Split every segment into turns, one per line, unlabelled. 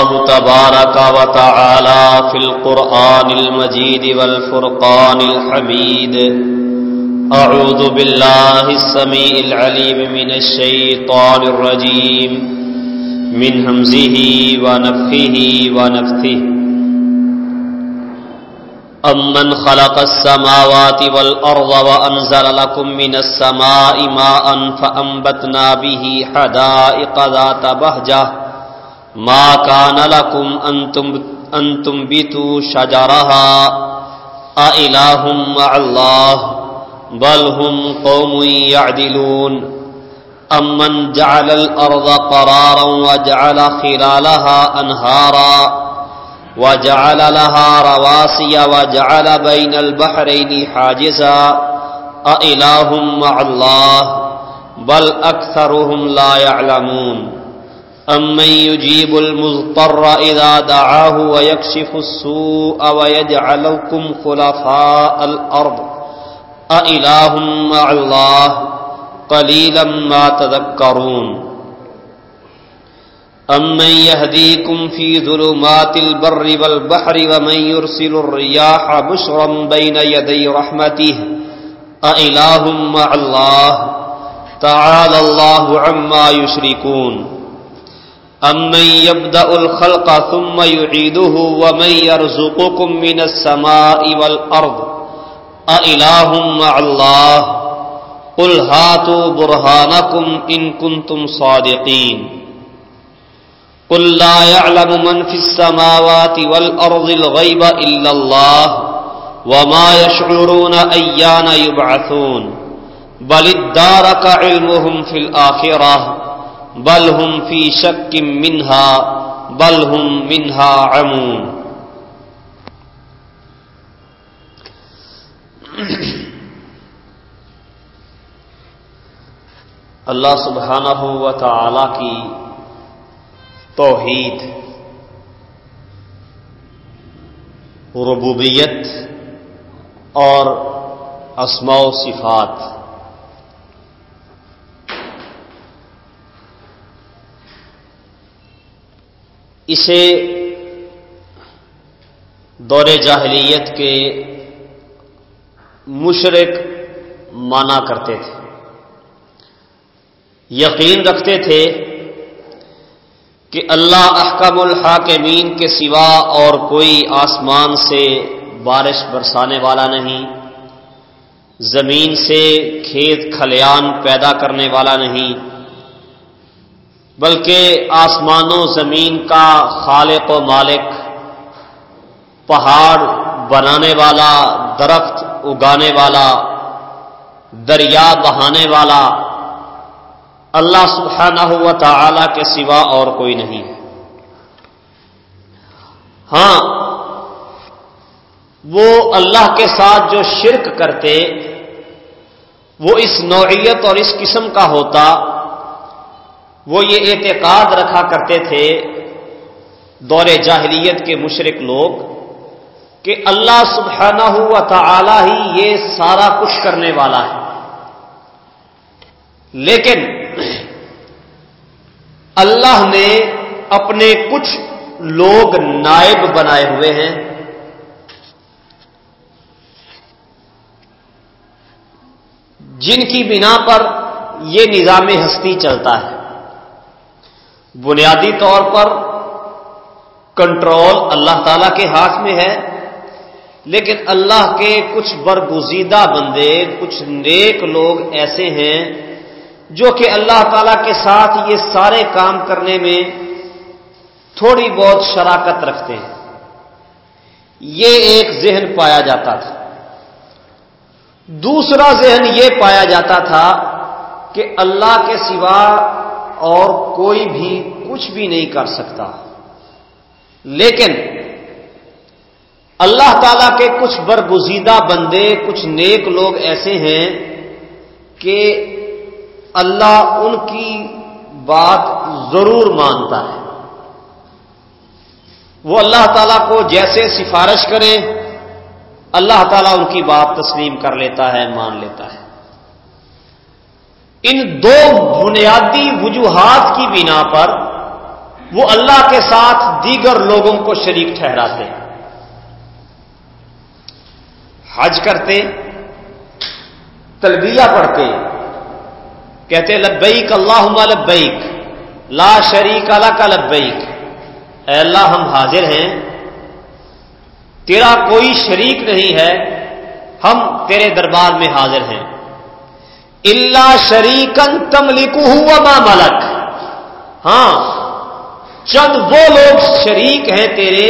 الله تبارك وتعالى في القرآن المجيد والفرقان الحميد أعوذ بالله السميع العليم من الشيطان الرجيم من همزه ونفخه ونفثه أمن خلق السماوات والأرض وأنزل لكم من السماء ماء فأنبتنا به حدائق ذات بهجة ما كان لكم أن تنبتوا شجرها أإله مع الله بل هم قوم يعدلون أمن جعل الأرض قرارا وجعل خلالها أنهارا وجعل لها رواسي وجعل بين البحرين حاجزا أإله مع الله بل أكثرهم لا يعلمون أمن يجيب المضطر إذا دعاه ويكشف السوء ويجعلكم خلفاء الأرض أإله مع الله قليلا ما تذكرون أمن يهديكم في ظلمات البر والبحر ومن يرسل الرياح بشرا بين يدي رحمته أإله مع الله تعالى الله عما يشركون امن يبدا الخلق ثم يعيده ومن يرزقكم من السماء والارض اله مع الله قل هاتوا برهانكم ان كنتم صادقين قل لا يعلم من في السماوات والارض الغيب الا الله وما يشعرون ايان يبعثون بل ادارك علمهم في الاخره بل ہم فی شک منہا، بل ہم منہا عمون۔ اللہ سبحانہ و تعالی کی توحید، ربوبیت اور اسماء و صفات۔ اسے دور جاہلیت کے مشرق مانا کرتے تھے۔ یقین رکھتے تھے کہ اللہ احکم الحاکمین کے سوا اور کوئی آسمان سے بارش برسانے والا نہیں، زمین سے کھیت کھلیان پیدا کرنے والا نہیں۔ بلکہ آسمان و زمین کا خالق و مالک، پہاڑ بنانے والا، درخت اگانے والا، دریا بہانے والا، اللہ سبحانہ ہوا تعالی کے سوا اور کوئی نہیں۔ ہاں وہ اللہ کے ساتھ جو شرک کرتے، وہ اس نوعیت اور اس قسم کا ہوتا وہ یہ اعتقاد رکھا کرتے تھے دور جاہلیت کے مشرق لوگ کہ اللہ سبحانہ ہوا تعالی ہی یہ سارا کچھ کرنے والا ہے۔ لیکن اللہ نے اپنے کچھ لوگ نائب بنائے ہوئے ہیں۔ جن کی بنا پر یہ نظام ہستی چلتا ہے۔ بنیادی طور پر کنٹرول اللہ تعالی کے ہاتھ میں ہے، لیکن اللہ کے کچھ برگزیدہ بندے، کچھ نیک لوگ ایسے ہیں جو کہ اللہ تعالی کے ساتھ یہ سارے کام کرنے میں تھوڑی بہت شراکت رکھتے ہیں۔ یہ ایک ذہن پایا جاتا تھا۔ دوسرا ذہن یہ پایا جاتا تھا کہ اللہ کے سوا اور کوئی بھی کچھ بھی نہیں کر سکتا۔ لیکن اللہ تعالی کے کچھ برگزیدہ بندے، کچھ نیک لوگ ایسے ہیں کہ اللہ ان کی بات ضرور مانتا ہے۔ وہ اللہ تعالیٰ کو جیسے سفارش کریں، اللہ تعالیٰ ان کی بات تسلیم کر لیتا ہے، مان لیتا ہے۔ ان دو بنیادی وجوہات کی بنا پر وہ اللہ کے ساتھ دیگر لوگوں کو شریک ٹھہراتے حج کرتے، تلبیہ پڑھتے، کہتے، لبیک اللہ لبیک، لا شریک اللہ کا لبیک۔ اے اللہ، ہم حاضر ہیں، تیرا کوئی شریک نہیں ہے، ہم تیرے دربار میں حاضر ہیں۔ اللہ شریکن تم لکھو ہوا ملک. ہاں چند وہ لوگ شریک ہیں تیرے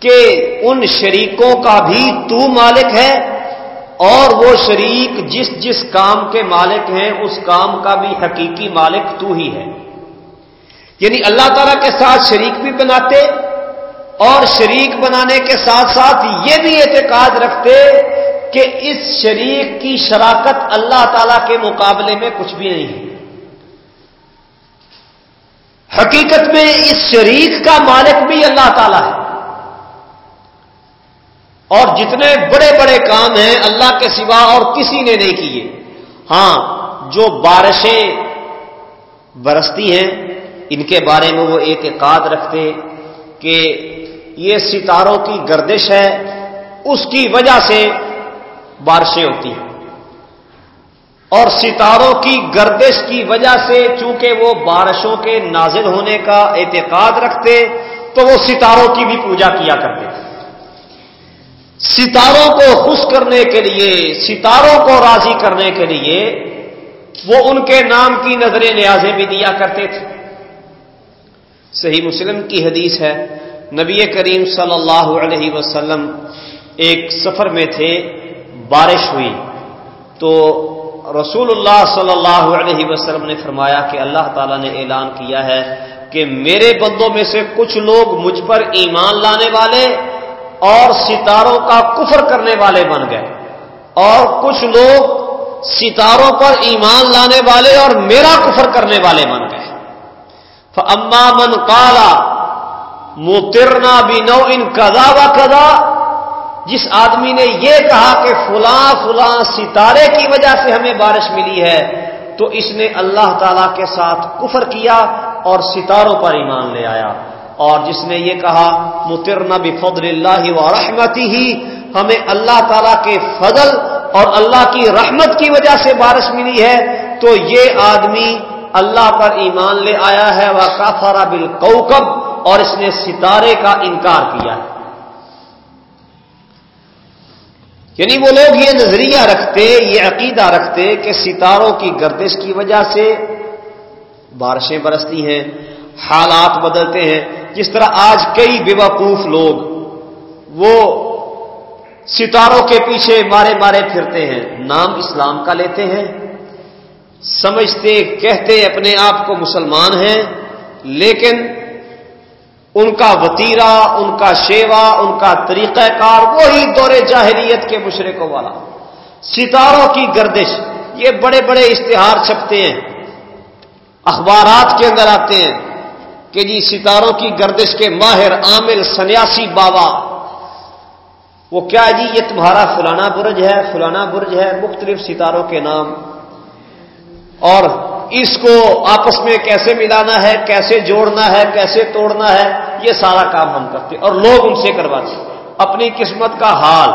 کہ ان شریکوں کا بھی تو مالک ہے اور وہ شریک جس جس کام کے مالک ہیں، اس کام کا بھی حقیقی مالک تو ہی ہے۔ یعنی اللہ تعالیٰ کے ساتھ شریک بھی بناتے اور شریک بنانے کے ساتھ ساتھ یہ بھی اعتقاد رکھتے کہ اس شریک کی شراکت اللہ تعالی کے مقابلے میں کچھ بھی نہیں ہے۔ حقیقت میں اس شریک کا مالک بھی اللہ تعالی ہے۔ اور جتنے بڑے بڑے کام ہیں اللہ کے سوا اور کسی نے نہیں کیے۔ ہاں جو بارشیں برستی ہیں، ان کے بارے میں وہ اعتقاد رکھتے کہ یہ ستاروں کی گردش ہے۔ اس کی وجہ سے بارشیں ہوتی ہیں۔ اور ستاروں کی گردش کی وجہ سے چونکہ وہ بارشوں کے نازل ہونے کا اعتقاد رکھتے، تو وہ ستاروں کی بھی پوجا کیا کرتے۔ ستاروں کو خوش کرنے کے لیے، ستاروں کو راضی کرنے کے لیے وہ ان کے نام کی نظر نیازیں بھی دیا کرتے تھے۔ صحیح مسلم کی حدیث ہے، نبی کریم صلی اللہ علیہ وسلم ایک سفر میں تھے۔ بارش ہوئی تو رسول اللہ صلی اللہ علیہ وسلم نے فرمایا کہ اللہ تعالیٰ نے اعلان کیا ہے کہ میرے بندوں میں سے کچھ لوگ مجھ پر ایمان لانے والے اور ستاروں کا کفر کرنے والے بن گئے اور کچھ لوگ ستاروں پر ایمان لانے والے اور میرا کفر کرنے والے بن گئے۔ اما من کالا موترنا بھی نو ان کدا و کدا جس آدمی نے یہ کہا کہ فلاں فلاں ستارے کی وجہ سے ہمیں بارش ملی ہے، تو اس نے اللہ تعالی کے ساتھ کفر کیا اور ستاروں پر ایمان لے آیا۔ اور جس نے یہ کہا مترنا بفضل اللہ و رحمتی ہی ہمیں اللہ تعالی کے فضل اور اللہ کی رحمت کی وجہ سے بارش ملی ہے، تو یہ آدمی اللہ پر ایمان لے آیا ہے وہ کافارا بل اور اس نے ستارے کا انکار کیا ہے۔ یعنی وہ لوگ یہ نظریہ رکھتے، یہ عقیدہ رکھتے کہ ستاروں کی گردش کی وجہ سے بارشیں برستی ہیں، حالات بدلتے ہیں۔ جس طرح آج کئی بے وقوف لوگ وہ ستاروں کے پیچھے مارے مارے پھرتے ہیں، نام اسلام کا لیتے ہیں، سمجھتے، کہتے اپنے آپ کو مسلمان ہیں، لیکن ان کا وطیرہ، ان کا شیوا ان کا طریقہ کار، وہی دور جاہریت کے مشرقوں والا۔ ستاروں کی گردش، یہ بڑے بڑے اشتہار چھپتے ہیں۔ اخبارات کے اندر آتے ہیں کہ جی ستاروں کی گردش کے ماہر عامل سنیاسی بابا، وہ کیا جی یہ تمہارا فلانا برج ہے، فلانا برج ہے، مختلف ستاروں کے نام۔ اور اس کو آپس میں کیسے ملانا ہے، کیسے جوڑنا ہے، کیسے توڑنا ہے، یہ سارا کام ہم کرتے اور لوگ ان سے کرواتے اپنی قسمت کا حال،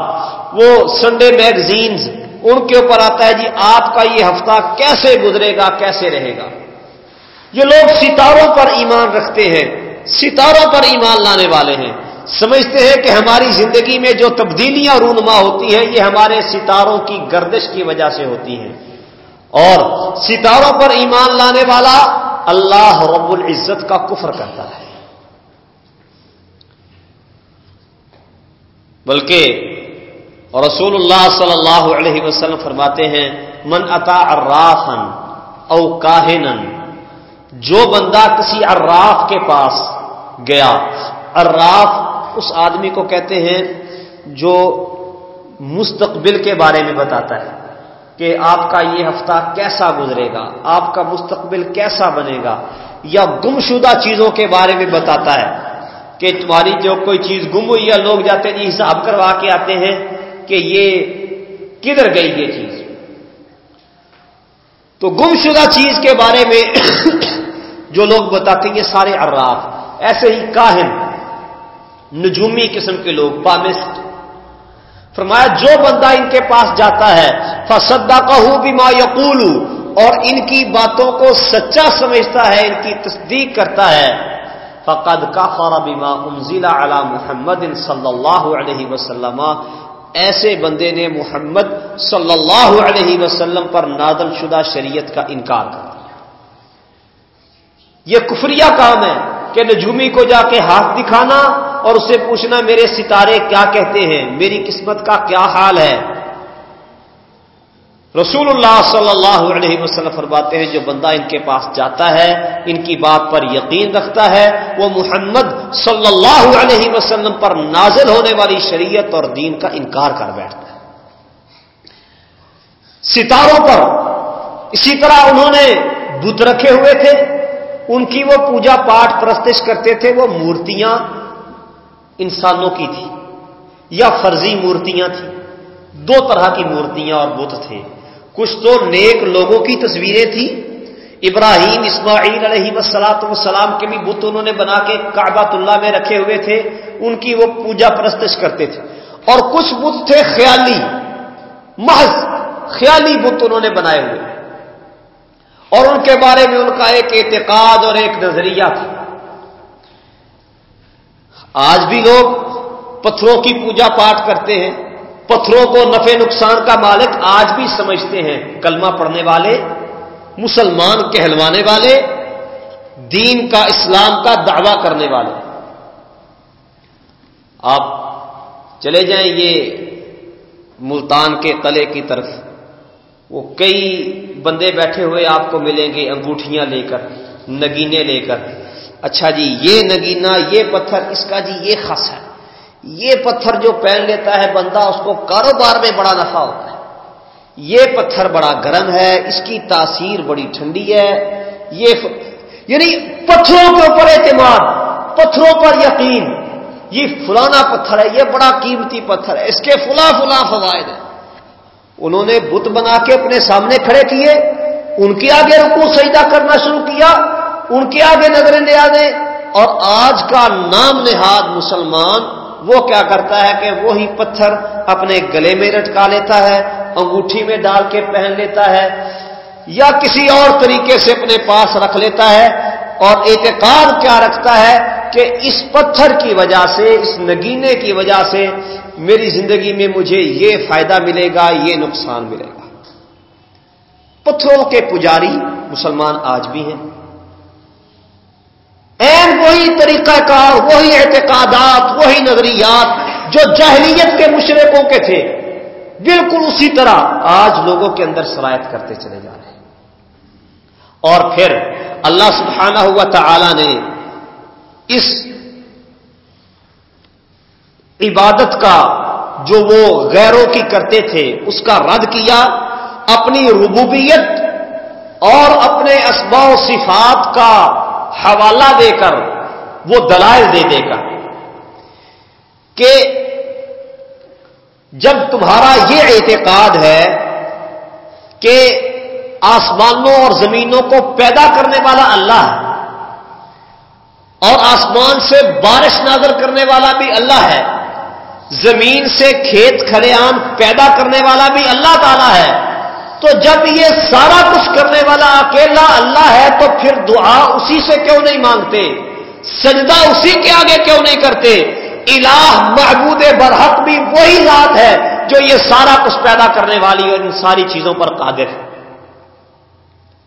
وہ سنڈے میگزینز ان کے اوپر آتا ہے جی آپ کا یہ ہفتہ کیسے گزرے گا، کیسے رہے گا؟ یہ لوگ ستاروں پر ایمان رکھتے ہیں، ستاروں پر ایمان لانے والے ہیں۔ سمجھتے ہیں کہ ہماری زندگی میں جو تبدیلیاں رونما ہوتی ہیں، یہ ہمارے ستاروں کی گردش کی وجہ سے ہوتی ہیں۔ اور ستاروں پر ایمان لانے والا اللہ رب العزت کا کفر کرتا ہے۔ بلکہ رسول اللہ صلی اللہ علیہ وسلم فرماتے ہیں، من اتا ارافن او کاہنن جو بندہ کسی اراف کے پاس گیا اراف اس آدمی کو کہتے ہیں جو مستقبل کے بارے میں بتاتا ہے۔ کہ آپ کا یہ ہفتہ کیسا گزرے گا؟ آپ کا مستقبل کیسا بنے گا؟ یا گم شدہ چیزوں کے بارے میں بتاتا ہے کہ تمہاری جو کوئی چیز گم ہوئی یا لوگ جاتے جی حساب کروا کے آتے ہیں کہ یہ کدھر گئی یہ چیز؟ تو گم شدہ چیز کے بارے میں جو لوگ بتاتے ہیں، یہ سارے عراف، ایسے ہی کاہن، نجومی قسم کے لوگ پامسٹ فرمایا، جو بندہ ان کے پاس جاتا ہے فسدا کہ بھی یقول اور ان کی باتوں کو سچا سمجھتا ہے، ان کی تصدیق کرتا ہے۔ فقد کا خورا بیما انزیلا علی محمد صلی اللہ علیہ وسلم۔ ایسے بندے نے محمد صلی اللہ علیہ وسلم پر نادل شدہ شریعت کا انکار کر دیا۔ یہ کفریہ کام ہے کہ نجومی کو جا کے ہاتھ دکھانا اور اسے پوچھنا، میرے ستارے کیا کہتے ہیں؟ میری قسمت کا کیا حال ہے؟ رسول اللہ صلی اللہ علیہ وسلم فرماتے ہیں، جو بندہ ان کے پاس جاتا ہے، ان کی بات پر یقین رکھتا ہے، وہ محمد صلی اللہ علیہ وسلم پر نازل ہونے والی شریعت اور دین کا انکار کر بیٹھتا ہے۔ ستاروں پر، اسی طرح انہوں نے بت رکھے ہوئے تھے، ان کی وہ پوجا پاٹ پرستش کرتے تھے، وہ مورتیاں انسانوں کی تھی یا فرضی مورتیاں تھیں۔ دو طرح کی مورتیاں اور بت تھے۔ کچھ تو نیک لوگوں کی تصویریں تھیں۔ ابراہیم، اسماعیل علیہ وسلاۃ وسلام کے بھی بت انہوں نے بنا کے کابات اللہ میں رکھے ہوئے تھے، ان کی وہ پوجا پرستش کرتے تھے۔ اور کچھ بت تھے خیالی، محض خیالی بت انہوں نے بنائے ہوئے۔ اور ان کے بارے میں ان کا ایک اعتقاد اور ایک نظریہ تھا۔ آج بھی لوگ پتھروں کی پوجا پاٹ کرتے ہیں۔ پتھروں کو نفع نقصان کا مالک آج بھی سمجھتے ہیں۔ کلمہ پڑھنے والے، مسلمان کہلوانے والے، دین کا، اسلام کا دعوی کرنے والے۔ آپ چلے جائیں یہ ملتان کے قلعے کی طرف۔ وہ کئی بندے بیٹھے ہوئے آپ کو ملیں گے انگوٹھیاں لے کر، نگینے لے کر۔ اچھا جی یہ نگینا، یہ پتھر، اس کا جی یہ خاص ہے۔ یہ پتھر جو پہن لیتا ہے بندہ، اس کو کاروبار میں بڑا نفع ہوتا ہے۔ یہ پتھر بڑا گرم ہے، اس کی تاثیر بڑی ٹھنڈی ہے۔ یہ ف... یعنی پتھروں کے اوپر اعتماد، پتھروں پر یقین۔ یہ فلانا پتھر ہے، یہ بڑا قیمتی پتھر ہے، اس کے فلاں فلاں فوائد ہیں۔ انہوں نے بت بنا کے اپنے سامنے کھڑے کیے، ان کے آگے رکو سجدہ کرنا شروع کیا، ان کے آگے نظر نیازیں اور آج کا نام نہاد مسلمان وہ کیا کرتا ہے کہ وہی پتھر اپنے گلے میں لٹکا لیتا ہے، انگوٹھی میں ڈال کے پہن لیتا ہے، یا کسی اور طریقے سے اپنے پاس رکھ لیتا ہے۔ اور اعتقاد کیا رکھتا ہے کہ اس پتھر کی وجہ سے، اس نگینے کی وجہ سے میری زندگی میں مجھے یہ فائدہ ملے گا، یہ نقصان ملے گا۔ پتھروں کے پجاری مسلمان آج بھی ہیں۔ این وہی طریقہ کار، وہی اعتقادات، وہی نظریات جو جہلیت کے مشرقوں کے تھے۔ بالکل اسی طرح آج لوگوں کے اندر سرایت کرتے چلے جا رہے ہیں۔ اور پھر اللہ سبحانہ ہوا تعالی نے اس عبادت کا جو وہ غیروں کی کرتے تھے، اس کا رد کیا۔ اپنی ربوبیت اور اپنے اسباء و صفات کا حوالہ دے کر، وہ دلائل دے دے گا کہ جب تمہارا یہ اعتقاد ہے کہ آسمانوں اور زمینوں کو پیدا کرنے والا اللہ ہے اور آسمان سے بارش نازل کرنے والا بھی اللہ ہے، زمین سے کھیت کھلیان پیدا کرنے والا بھی اللہ تعالی ہے تو جب یہ سارا کچھ کرنے والا اکیلا اللہ ہے تو پھر دعا اسی سے کیوں نہیں مانگتے؟ سجدہ اسی کے آگے کیوں نہیں کرتے؟ الہ محبود برحق بھی وہی ذات ہے جو یہ سارا کچھ پیدا کرنے والی اور ان ساری چیزوں پر قادر ہے۔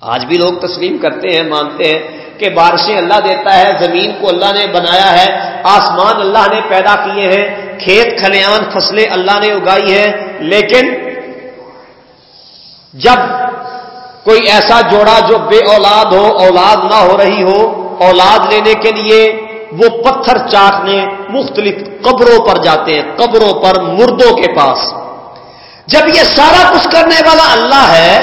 آج بھی لوگ تسلیم کرتے ہیں، مانتے ہیں کہ بارشیں اللہ دیتا ہے، زمین کو اللہ نے بنایا ہے، آسمان اللہ نے پیدا کیے ہیں، کھیت، کھلیان، فصلیں اللہ نے اگائی ہیں، لیکن جب کوئی ایسا جوڑا جو بے اولاد ہو، اولاد نہ ہو رہی ہو، اولاد لینے کے لیے وہ پتھر چاٹنے مختلف قبروں پر جاتے ہیں، قبروں پر مردوں کے پاس۔ جب یہ سارا کچھ کرنے والا اللہ ہے،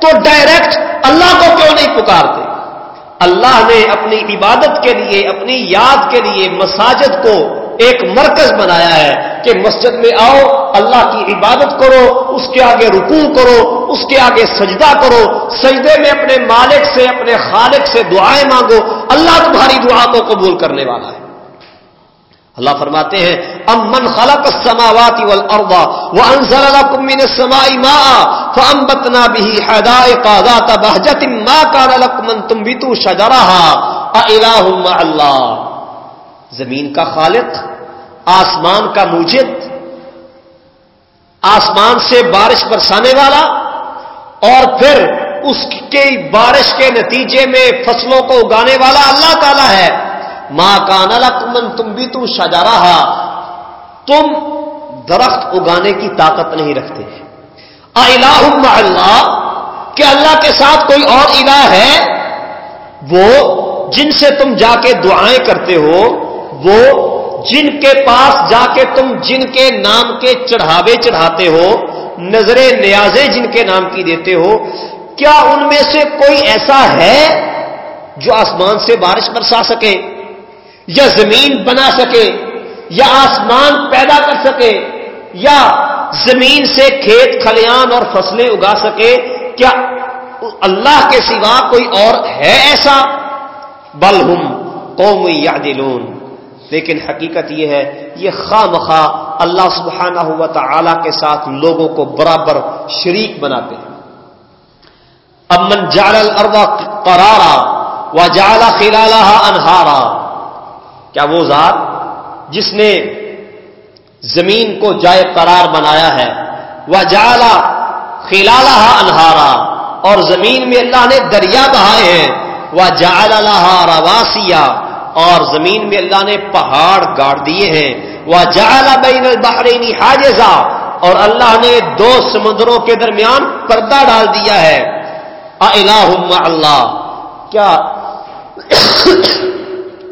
تو ڈائریکٹ اللہ کو کیوں نہیں پکارتے؟ اللہ نے اپنی عبادت کے لیے، اپنی یاد کے لیے، مساجد کو ایک مرکز بنایا ہے کہ مسجد میں آؤ، اللہ کی عبادت کرو، اس کے آگے رکوع کرو، اس کے آگے سجدہ کرو، سجدے میں اپنے مالک سے، اپنے خالق سے دعائیں مانگو، اللہ تمہاری دعا کو قبول کرنے والا ہے۔ اللہ فرماتے ہیں، ام من خلق السماوات والارض وانزل لكم من السماء ماء فانبتنا به حدائق ذات بهجه ما كان لكم ان تنبتوا شجرها اله مع الله زمین کا خالق، آسمان کا موجد، آسمان سے بارش برسانے والا، اور پھر اس کے بارش کے نتیجے میں فصلوں کو اگانے والا اللہ تعالی ہے۔ ماں کا نلکمن تم بھی تم شجارا تم درخت اگانے کی طاقت نہیں رکھتے۔ الہ اللہ، کہ اللہ کے ساتھ کوئی اور الہ ہے، وہ جن سے تم جا کے دعائیں کرتے ہو۔ وہ جن کے پاس جا کے تم جن کے نام کے چڑھاوے چڑھاتے ہو نظر نیازیں جن کے نام کی دیتے ہو، کیا ان میں سے کوئی ایسا ہے جو آسمان سے بارش برسا سکے، یا زمین بنا سکے، یا آسمان پیدا کر سکے، یا زمین سے کھیت، کھلیان اور فصلیں اگا سکے؟ کیا اللہ کے سوا کوئی اور ہے ایسا؟ بلہم قوم یادلون لیکن حقیقت یہ ہے، یہ خواہ مخواہ اللہ سبحانہ ہوا تعالی کے ساتھ لوگوں کو برابر شریک بناتے ہیں۔ امن جال الروا قرارا و جالا خلالہ انہارا۔ کیا وہ ذات جس نے زمین کو جائے قرار بنایا ہے؟ وہ جالا خلالہ انہارا۔ اور زمین میں اللہ نے دریا بہائے ہیں۔ وہ جال رواسیا۔ اور زمین میں اللہ نے پہاڑ گاڑ دیے ہیں۔ وہ جالا بین البحرینی حاجزا۔ اور اللہ نے دو سمندروں کے درمیان پردہ ڈال دیا ہے۔ اللہ کیا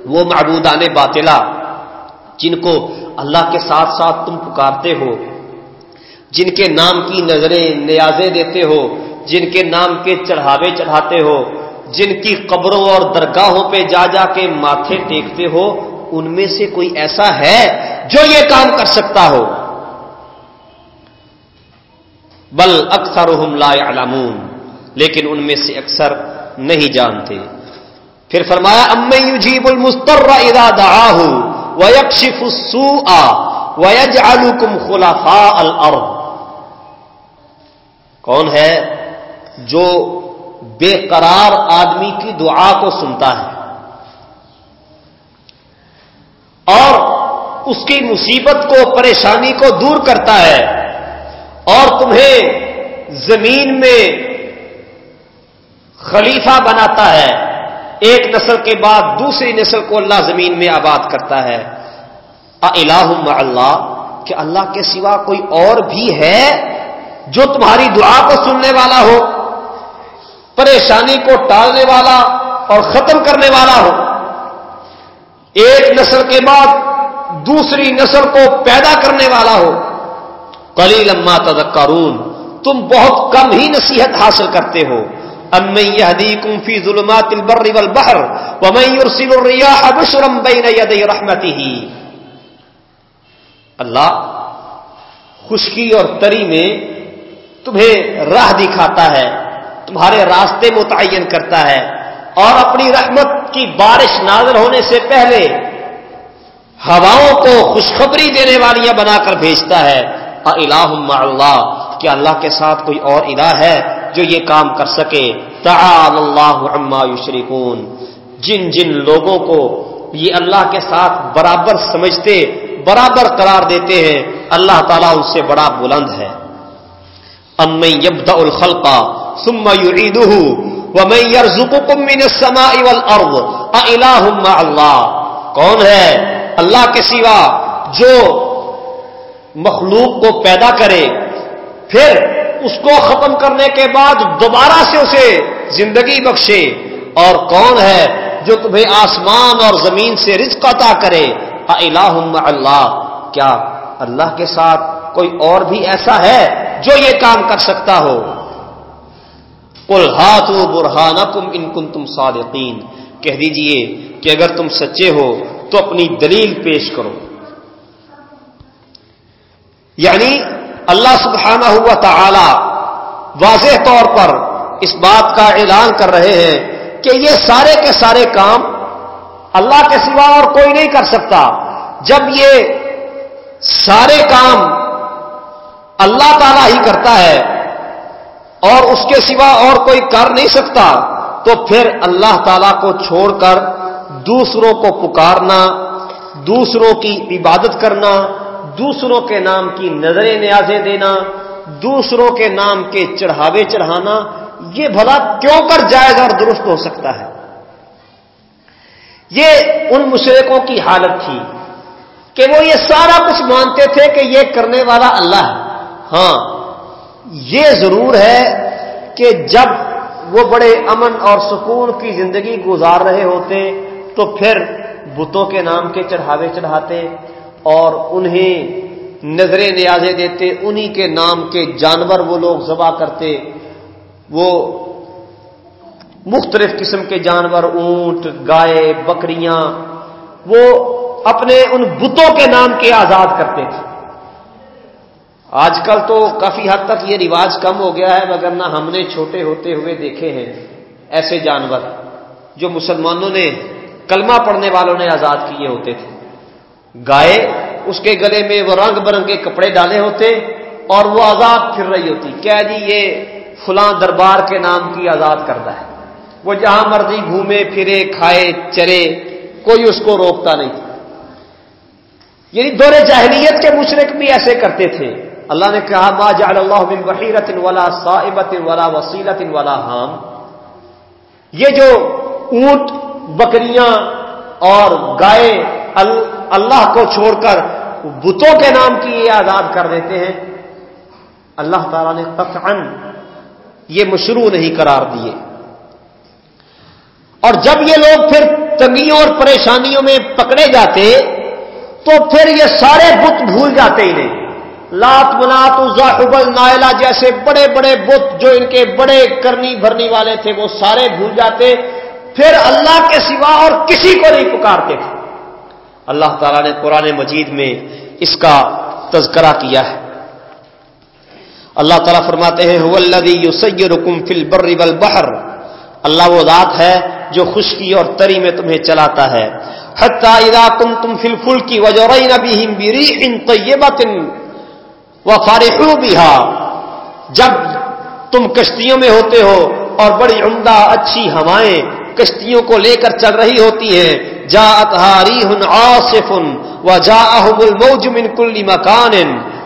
وہ معبودان باطلا جن کو اللہ کے ساتھ ساتھ تم پکارتے ہو، جن کے نام کی نظریں نیازیں دیتے ہو، جن کے نام کے چڑھاوے چڑھاتے ہو جن کی قبروں اور درگاہوں پہ جا جا کے ماتھے ٹیکتے ہو، ان میں سے کوئی ایسا ہے جو یہ کام کر سکتا ہو؟ بل اکثر لا علامون لیکن ان میں سے اکثر نہیں جانتے۔ پھر فرمایا، ام یجیب المستر اذا دعاہ ویکشف السوء ویجعلکم خلفاء الارض۔ کون ہے جو بے قرار آدمی کی دعا کو سنتا ہے اور اس کی مصیبت کو، پریشانی کو دور کرتا ہے اور تمہیں زمین میں خلیفہ بناتا ہے۔ ایک نسل کے بعد دوسری نسل کو اللہ زمین میں آباد کرتا ہے۔ الہ اللہ، کہ اللہ کے سوا کوئی اور بھی ہے جو تمہاری دعا کو سننے والا ہو۔ پریشانی کو ٹالنے والا اور ختم کرنے والا ہو۔ ایک نسل کے بعد دوسری نسل کو پیدا کرنے والا ہو۔ کلی لما تذکرون، تم بہت کم ہی نصیحت حاصل کرتے ہو۔ ام يهديكم في ظلمات البر والبحر ومن يرسل الرياح بشرا بين يدي رحمته اللہ خشکی اور تری میں تمہیں راہ دکھاتا ہے۔ تمہارے راستے متعین کرتا ہے اور اپنی رحمت کی بارش نازل ہونے سے پہلے ہواؤں کو خوشخبری دینے والیاں بنا کر بھیجتا ہے۔ الہ اللہ، کیا اللہ کے ساتھ کوئی اور الہ ہے جو یہ کام کر سکے؟ تعال اللہ عما یشرکون۔ جن جن لوگوں کو یہ اللہ کے ساتھ برابر سمجھتے، برابر قرار دیتے ہیں، اللہ تعالیٰ ان سے بڑا بلند ہے۔ ام یبدا الخلقا ثم يعيده ومن يرزقكم من السماء والارض اله مع اللہ کون ہے؟ اللہ کے سوا جو مخلوق کو پیدا کرے، پھر اس کو ختم کرنے کے بعد دوبارہ سے اسے زندگی بخشے۔ اور کون ہے جو تمہیں آسمان اور زمین سے رزق عطا کرے؟ الہ اللہ کیا اللہ کے ساتھ کوئی اور بھی ایسا ہے جو یہ کام کر سکتا ہو؟ کل ہاتھ برہان کم ان کن تم صادقین۔ کہہ دیجیے کہ اگر تم سچے ہو تو اپنی دلیل پیش کرو۔ یعنی اللہ سبحانہ ہوا تعالی واضح طور پر اس بات کا اعلان کر رہے ہیں کہ یہ سارے کے سارے کام اللہ کے سوا اور کوئی نہیں کر سکتا۔ جب یہ سارے کام اللہ تعالی ہی کرتا ہے اور اس کے سوا اور کوئی کر نہیں سکتا، تو پھر اللہ تعالی کو چھوڑ کر دوسروں کو پکارنا، دوسروں کی عبادت کرنا، دوسروں کے نام کی نظریں نیازیں دینا، دوسروں کے نام کے چڑھاوے چڑھانا، یہ بھلا کیوں کر جائز اور درست ہو سکتا ہے؟ یہ ان مشرقوں کی حالت تھی کہ وہ یہ سارا کچھ مانتے تھے کہ یہ کرنے والا اللہ ہے۔ ہاں یہ ضرور ہے کہ جب وہ بڑے امن اور سکون کی زندگی گزار رہے ہوتے تو پھر بتوں کے نام کے چڑھاوے چڑھاتے اور انہیں نظریں نیازیں دیتے، انہی کے نام کے جانور وہ لوگ ذبح کرتے۔ وہ مختلف قسم کے جانور، اونٹ، گائے، بکریاں، وہ اپنے ان بتوں کے نام کے آزاد کرتے تھے۔ آج کل تو کافی حد تک یہ رواج کم ہو گیا ہے، مگر نہ ہم نے چھوٹے ہوتے ہوئے دیکھے ہیں ایسے جانور جو مسلمانوں نے کلمہ پڑھنے والوں نے آزاد کیے ہوتے تھے۔ گائے اس کے گلے میں وہ رنگ برنگے کپڑے ڈالے ہوتے اور وہ آزاد پھر رہی ہوتی۔ کیا جی یہ فلاں دربار کے نام کی آزاد کرتا ہے۔ وہ جہاں مرضی گھومے، پھرے، کھائے، چرے، کوئی اس کو روکتا نہیں۔ یعنی دور جاہلیت کے مشرق بھی ایسے کرتے تھے۔ اللہ نے کہا، ما جعل اللہ من بحیرت ولا صائبت ولا وسیلت ولا حام. یہ جو اونٹ، بکریاں اور گائے اللہ کو چھوڑ کر بتوں کے نام کی یہ آزاد کر دیتے ہیں، اللہ تعالی نے قطعا یہ مشروع نہیں قرار دیے۔ اور جب یہ لوگ پھر تنگیوں اور پریشانیوں میں پکڑے جاتے، تو پھر یہ سارے بت بھول جاتے ہی نہیں لات منات ابل نائلا جیسے بڑے بڑے بت جو ان کے بڑے کرنی بھرنی والے تھے وہ سارے بھول جاتے، پھر اللہ کے سوا اور کسی کو نہیں پکارتے تھے۔ اللہ تعالیٰ نے قرآن مجید میں اس کا تذکرہ کیا ہے۔ اللہ تعالیٰ فرماتے ہیں فل بر بہر اللہ وہ ذات ہے جو خشکی اور تری میں تمہیں چلاتا ہے۔ کم تم فل فل کی وجہ وہ فارغ جب تم کشتیوں میں ہوتے ہو اور بڑی عمدہ اچھی ہوائیں کشتیوں کو لے کر چل رہی ہوتی ہیں جا اتہاری ہن آصف و جا موج من کل مکان۔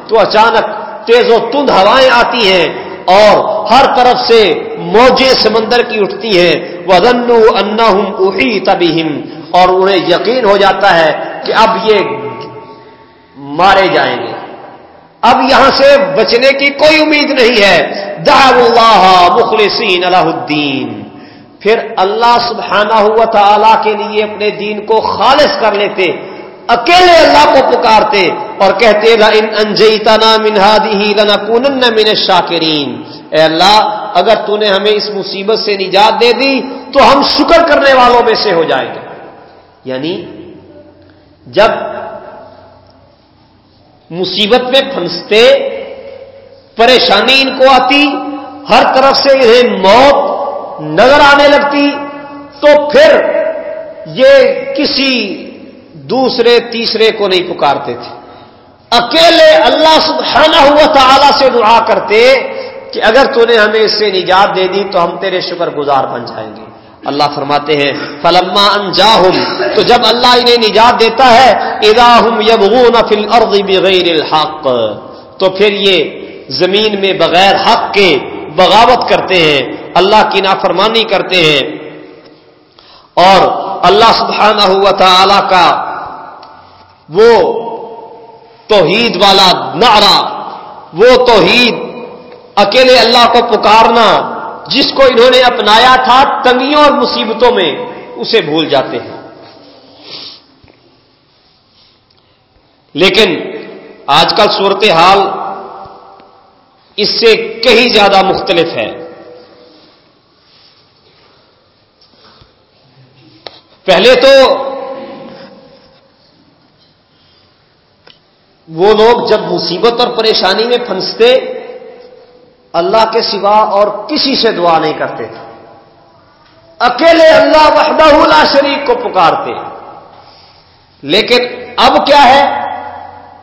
تو اچانک تیز و تند ہوائیں آتی ہیں اور ہر طرف سے موجے سمندر کی اٹھتی ہیں۔ وہ دنو انا اوہی تبھی اور انہیں یقین ہو جاتا ہے کہ اب یہ مارے جائیں گے۔ اب یہاں سے بچنے کی کوئی امید نہیں ہے۔ اللہ مخلصین اللہ الدین۔ پھر اللہ سبحانہ ہوا تعالی کے لیے اپنے دین کو خالص کر لیتے، اکیلے اللہ کو پکارتے اور کہتے ان انجیتا منہادی لنا کونن من شاکرین اے اللہ، اگر تو نے ہمیں اس مصیبت سے نجات دے دی، تو ہم شکر کرنے والوں میں سے ہو جائیں گے۔ یعنی جب مصیبت میں پھنستے پریشانی ان کو آتی، ہر طرف سے انہیں موت نظر آنے لگتی، تو پھر یہ کسی دوسرے، تیسرے کو نہیں پکارتے تھے۔ اکیلے اللہ سبحانہ ہوا تعالی سے دعا کرتے کہ اگر تو نے ہمیں اس سے نجات دے دی تو ہم تیرے شکر گزار بن جائیں گے۔ اللہ فرماتے ہیں، فلما انجاہم تو جب اللہ انہیں نجات دیتا ہے اراہم یبغون فی الارض بغیر الحق، تو پھر یہ زمین میں بغیر حق کے بغاوت کرتے ہیں، اللہ کی نافرمانی کرتے ہیں۔ اور اللہ سبحانہ ہوا تعالی کا وہ توحید والا نعرہ، وہ توحید، اکیلے اللہ کو پکارنا جس کو انہوں نے اپنایا تھا، تنگیوں اور مصیبتوں میں اسے بھول جاتے ہیں۔ لیکن آج کل صورتحال اس سے کہیں زیادہ مختلف ہے۔ پہلے تو وہ لوگ جب مصیبت اور پریشانی میں پھنستے اللہ کے سوا اور کسی سے دعا نہیں کرتے تھے۔ اکیلے اللہ وحدہ لا شریک کو پکارتے لیکن اب کیا ہے؟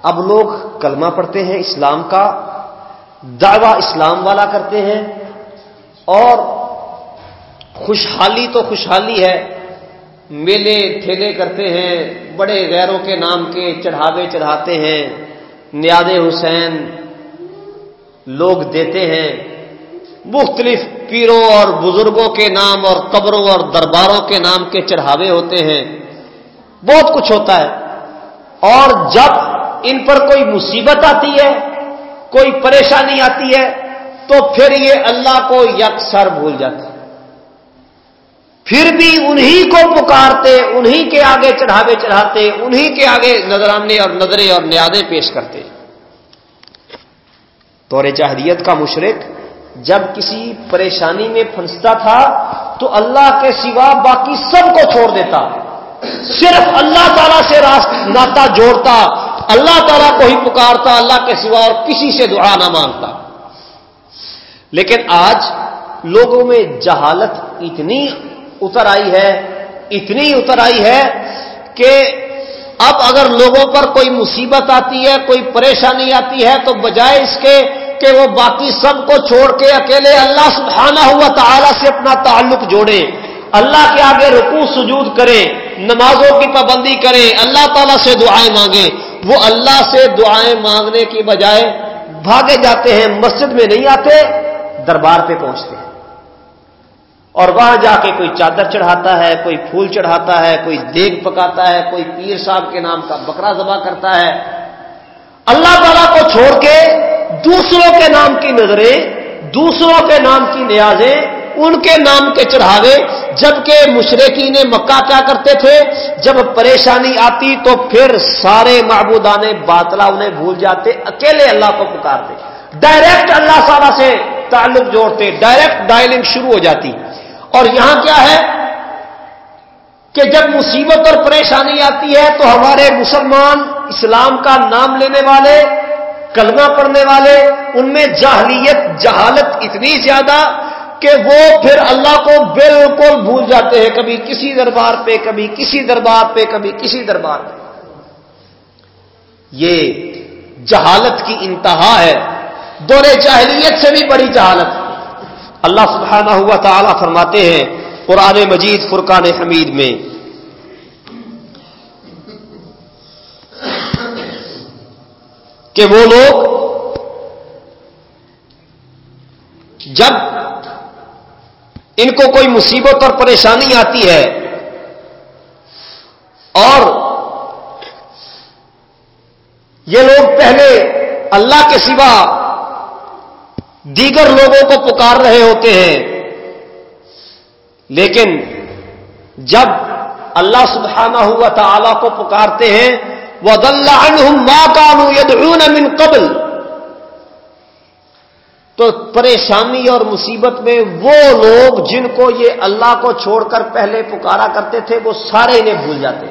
اب لوگ کلمہ پڑھتے ہیں اسلام کا، دعوی اسلام والا کرتے ہیں۔ اور خوشحالی تو خوشحالی ہے۔ میلے ٹھیلے کرتے ہیں، بڑے غیروں کے نام کے چڑھاوے چڑھاتے ہیں۔ نیاد حسین لوگ دیتے ہیں، مختلف پیروں اور بزرگوں کے نام اور قبروں اور درباروں کے نام کے چڑھاوے ہوتے ہیں۔ بہت کچھ ہوتا ہے۔ اور جب ان پر کوئی مصیبت آتی ہے، کوئی پریشانی آتی ہے، تو پھر یہ اللہ کو یکسر بھول جاتا ہے پھر بھی انہی کو پکارتے، انہی کے آگے چڑھاوے چڑھاتے، انہی کے آگے نظرانے اور نظریں اور نیادیں پیش کرتے۔ طور جاہریت کا مشرق جب کسی پریشانی میں پھنستا تھا تو اللہ کے سوا باقی سب کو چھوڑ دیتا۔ صرف اللہ تعالی سے راست ناتا جوڑتا، اللہ تعالیٰ کو ہی پکارتا، اللہ کے سوا اور کسی سے دعا نہ مانگتا۔ لیکن آج لوگوں میں جہالت اتنی اتر آئی ہے، اتنی اتر آئی ہے کہ اب اگر لوگوں پر کوئی مصیبت آتی ہے، کوئی پریشانی آتی ہے تو بجائے اس کے کہ وہ باقی سب کو چھوڑ کے اکیلے اللہ سبحانہ ہوا تعالی سے اپنا تعلق جوڑے، اللہ کے آگے رکوع سجود کریں نمازوں کی پابندی کریں اللہ تعالیٰ سے دعائیں مانگیں وہ اللہ سے دعائیں مانگنے کی بجائے بھاگے جاتے ہیں، مسجد میں نہیں آتے، دربار پہ پہنچتے ہیں۔ اور وہاں جا کے کوئی چادر چڑھاتا ہے، کوئی پھول چڑھاتا ہے، کوئی دیگ پکاتا ہے، کوئی پیر صاحب کے نام کا بکرا ذبح کرتا ہے۔ اللہ تعالیٰ کو چھوڑ کے دوسروں کے نام کی نظریں، دوسروں کے نام کی نیازیں، ان کے نام کے چڑھاوے۔ جبکہ مشرقی نے مکہ کیا کرتے تھے؟ جب پریشانی آتی تو پھر سارے معبودان باطلا انہیں بھول جاتے، اکیلے اللہ کو پکارتے۔ ڈائریکٹ اللہ تعالیٰ سے تعلق جوڑتے ڈائریکٹ ڈائلنگ شروع ہو جاتی۔ اور یہاں کیا ہے؟ کہ جب مصیبت اور پریشانی آتی ہے تو ہمارے مسلمان اسلام کا نام لینے والے کلمہ پڑھنے والے، ان میں جاہلیت، جہالت اتنی زیادہ کہ وہ پھر اللہ کو بالکل بھول جاتے ہیں، کبھی کسی دربار پہ، کبھی کسی دربار پہ، کبھی کسی دربار پہ۔ یہ جہالت کی انتہا ہے۔ دور جاہلیت سے بھی بڑی جہالت۔ اللہ سبحانہ ہوا تعالیٰ فرماتے ہیں قرآن مجید، فرقان حمید میں۔ کہ وہ لوگ جب ان کو کوئی مصیبت اور پریشانی آتی ہے اور یہ لوگ پہلے اللہ کے سوا دیگر لوگوں کو پکار رہے ہوتے ہیں، لیکن جب اللہ سبحانہ ہوا تعالی کو پکارتے ہیں وہ ماں کانو یدعون من قبل تو پریشانی اور مصیبت میں وہ لوگ جن کو یہ اللہ کو چھوڑ کر پہلے پکارا کرتے تھے، وہ سارے انہیں بھول جاتے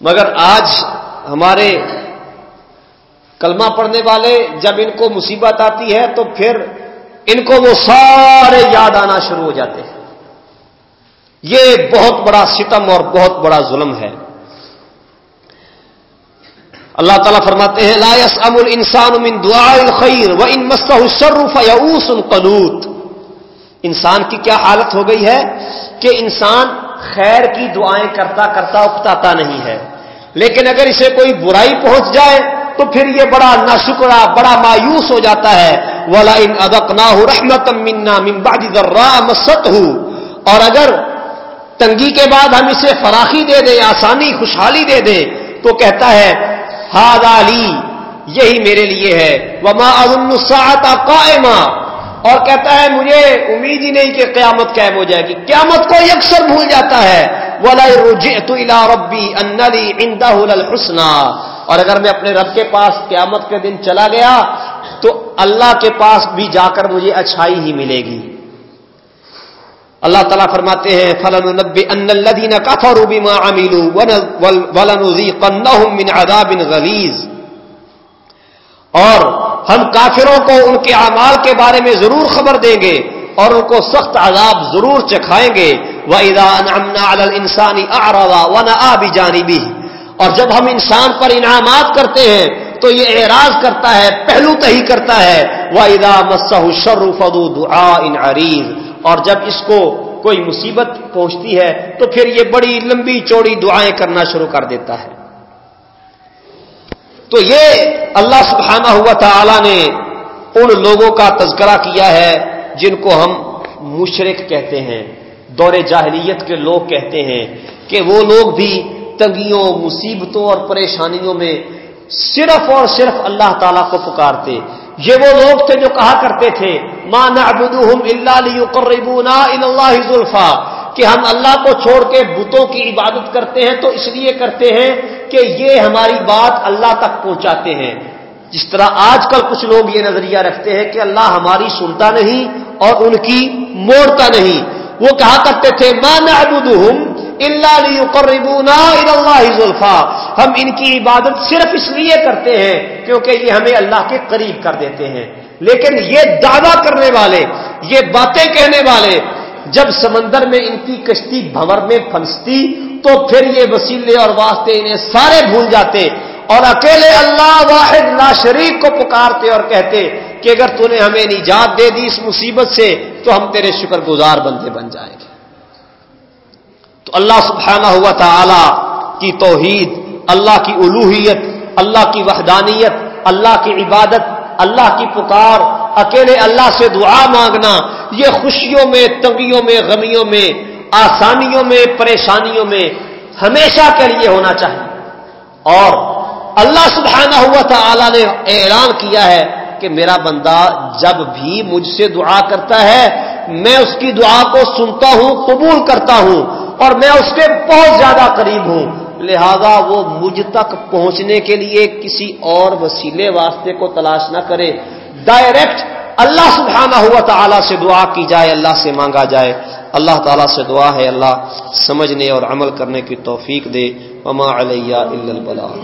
مگر آج ہمارے کلمہ پڑھنے والے جب ان کو مصیبت آتی ہے تو پھر ان کو وہ سارے یاد آنا شروع ہو جاتے ہیں۔ یہ بہت بڑا ستم اور بہت بڑا ظلم ہے۔ اللہ تعالیٰ فرماتے ہیں، لا ام الانسان من دعاء الخیر و ان مسح الشر فیئوس قنوت۔ انسان کی کیا حالت ہو گئی ہے کہ انسان خیر کی دعائیں کرتا کرتا اکتاتا نہیں ہے۔ لیکن اگر اسے کوئی برائی پہنچ جائے تو پھر یہ بڑا ناشکرا، بڑا مایوس ہو جاتا ہے۔ ولا ان ادک نہ رحمت منا ممبادی درا مست اور اگر تنگی کے بعد ہم اسے فراخی دے دیں، آسانی، خوشحالی دے دیں۔ تو کہتا ہے ہاد علی یہی میرے لیے ہے۔ وما ساعت قائمہ اور کہتا ہے، مجھے امید ہی نہیں کہ قیامت قائم ہو جائے گی۔ قیامت کو یکسر بھول جاتا ہے۔ اور اگر میں اپنے رب کے پاس قیامت کے دن چلا گیا، تو اللہ کے پاس بھی جا کر مجھے اچھائی ہی ملے گی۔ اللہ تعالیٰ فرماتے ہیں فلن نبی ان بما عملوا ولنذيقنهم من عذاب اور ہم کافروں کو ان کے اعمال کے بارے میں ضرور خبر دیں گے اور ان کو سخت عذاب ضرور چکھائیں گے۔ وَإِذَا أَنْعَمْنَا عَلَى الْإِنسَانِ أَعْرَضَ وَنَآ بِجَانِبِهِ۔ اور جب ہم انسان پر انعامات کرتے ہیں، تو یہ اعراض کرتا ہے، پہلو تہی کرتا ہے۔ وَإِذَا مَسَّهُ الشَّرُّ فَذُو دُعَاءٍ عَرِيضٍ۔ اور جب اس کو کوئی مصیبت پہنچتی ہے تو پھر یہ بڑی لمبی چوڑی دعائیں کرنا شروع کر دیتا ہے۔ تو یہ اللہ سبحانہ ہوا تعالی نے ان لوگوں کا تذکرہ کیا ہے جن کو ہم مشرق کہتے ہیں، دور جاہلیت کے لوگ کہتے ہیں کہ وہ لوگ بھی تنگیوں، مصیبتوں اور پریشانیوں میں صرف اور صرف اللہ تعالی کو پکارتے۔ یہ وہ لوگ تھے جو کہا کرتے تھے ماں نعبدهم الا ليقربونا الى الله زلفا. کہ ہم اللہ کو چھوڑ کے بتوں کی عبادت کرتے ہیں تو اس لیے کرتے ہیں کہ یہ ہماری بات اللہ تک پہنچاتے ہیں۔ جس طرح آج کل کچھ لوگ یہ نظریہ رکھتے ہیں کہ اللہ ہماری سنتا نہیں اور ان کی موڑتا نہیں۔ وہ کہا کرتے تھے ماں نعبدهم الا زلفا ہم ان کی عبادت صرف اس لیے کرتے ہیں کیونکہ یہ ہمیں اللہ کے قریب کر دیتے ہیں۔ لیکن یہ دعویٰ کرنے والے، یہ باتیں کہنے والے، جب سمندر میں ان کی کشتی بھور میں پھنستی تو پھر یہ وسیلے اور واسطے انہیں سارے بھول جاتے اور اکیلے اللہ واحد لا شریک کو پکارتے اور کہتے کہ اگر تو نے ہمیں نجات دے دی اس مصیبت سے تو ہم تیرے شکر گزار بندے بن جائیں گے۔ تو اللہ سبحانہ ہوا تعالی کی توحید، اللہ کی الوحیت اللہ کی وحدانیت، اللہ کی عبادت، اللہ کی پکار، اکیلے اللہ سے دعا مانگنا، یہ خوشیوں میں، تنگیوں میں، غمیوں میں، آسانیوں میں، پریشانیوں میں ہمیشہ کے لیے ہونا چاہیے۔ اور اللہ سبحانہ ہوا تعالی نے اعلان کیا ہے کہ میرا بندہ جب بھی مجھ سے دعا کرتا ہے، میں اس کی دعا کو سنتا ہوں، قبول کرتا ہوں۔ اور میں اس کے بہت زیادہ قریب ہوں۔ لہذا وہ مجھ تک پہنچنے کے لیے کسی اور وسیلے واسطے کو تلاش نہ کرے۔ ڈائریکٹ اللہ سبحانہ ہوا تعالیٰ سے دعا کی جائے، اللہ سے مانگا جائے۔ اللہ تعالیٰ سے دعا ہے، اللہ سمجھنے اور عمل کرنے کی توفیق دے۔ وما علیہ الا